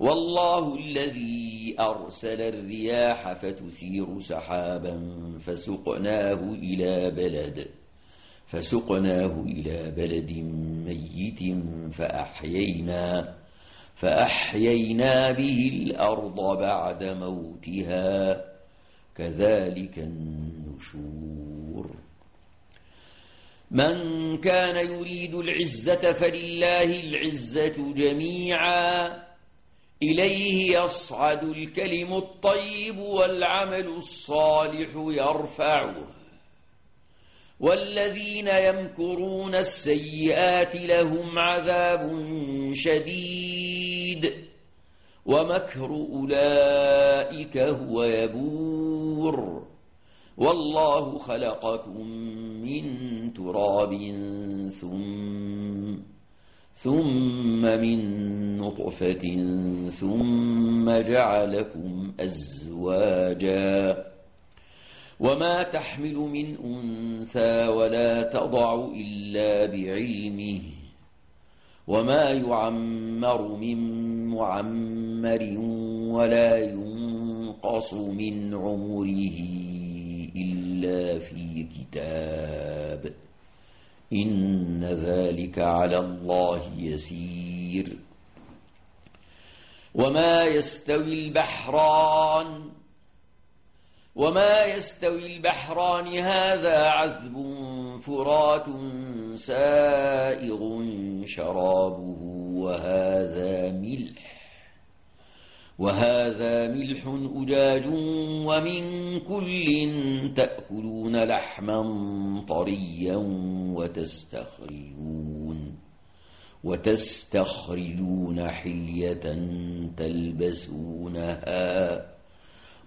والله الذي أرسل الرياح فتثير سحابا فسقناه إلى بلد فسقناه إلى بلد ميت فأحيينا فأحيينا به الأرض بعد موتها كذلك النشور. من كان يريد العزة فلله العزة جميعاً إليه يصعد الكلم الطيب والعمل الصالح يرفعه. والذين يمكرون السيئات لهم عذاب شديد. ومكر أولئك هو يبور. والله خلقكم من تراب ثم ثم من نطفة ثم جعلكم أزواجا. وما تحمل من أنثى ولا تضع إلا بعلمه. وما يعمر من معمر ولا ينقص من عمره إلا في كتاب. إن ذلك على الله يسير. وما يستوي البحران وما يستوي البحران هذا عذب فرات سائغ شرابه وهذا ملح وهذا ملح أجاج ومن كل تأكلون لحما طريا وتستخرجون وتستخرجون حلية تلبسونها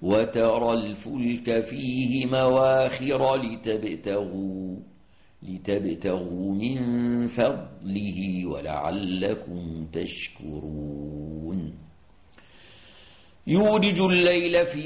وترى الفلك فيه مواخر لتبتغوا لتبتغوا من فضله ولعلكم تشكرون يولج الليل في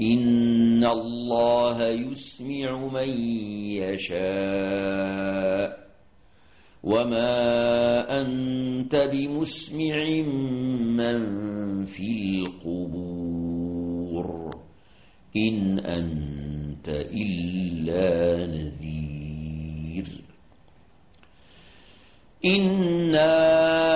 إن الله يسمع من يشاء وما أنت بمسمع من في القبور إن أنت إلا نذير إنا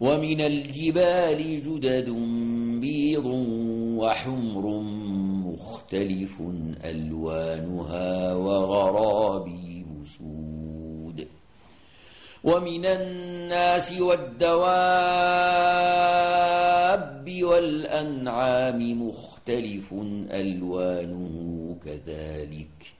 ومن الجبال جدد بيض وحمر مختلف ألوانها وغرابي سود ومن الناس والدواب والأنعام مختلف ألوانه كذلك.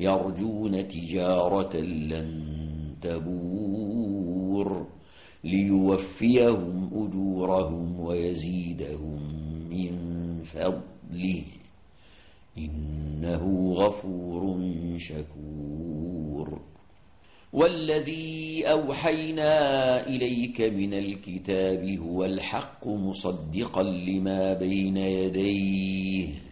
يرجون تجارة لن تبور ليوفيهم أجورهم ويزيدهم من فضله. إنه غفور شكور. والذي أوحينا إليك من الكتاب هو الحق مصدقا لما بين يديه.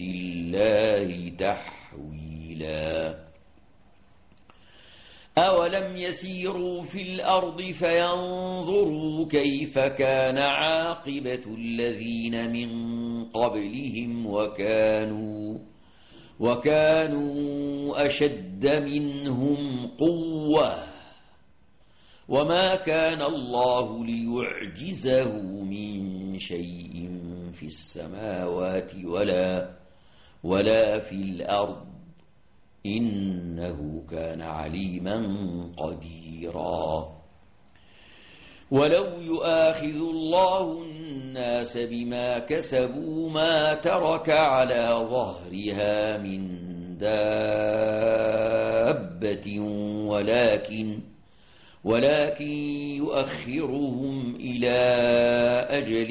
الله تحويلا. أَوَلَمْ يَسِيرُوا فِي الْأَرْضِ فَيَنظُرُوا كَيْفَ كَانَ عَاقِبَةُ الَّذِينَ مِنْ قَبْلِهِمْ وَكَانُوا وَكَانُوا أَشَدَّ مِنْهُمْ قُوَّةً وَمَا كَانَ اللَّهُ لِيُعْجِزَهُ مِنْ شَيْءٍ فِي السَّمَاوَاتِ وَلَا وَلَا فِي الْأَرْضِ. إِنَّهُ كَانَ عَلِيمًا قَدِيرًا. وَلَوْ يُؤَاخِذُ اللَّهُ النَّاسَ بِمَا كَسَبُوا مَا تَرَكَ عَلَى ظَهْرِهَا مِنْ دَابَّةٍ وَلَكِنْ وَلَكِنْ يُؤَخِّرُهُمْ إِلَى أَجَلٍ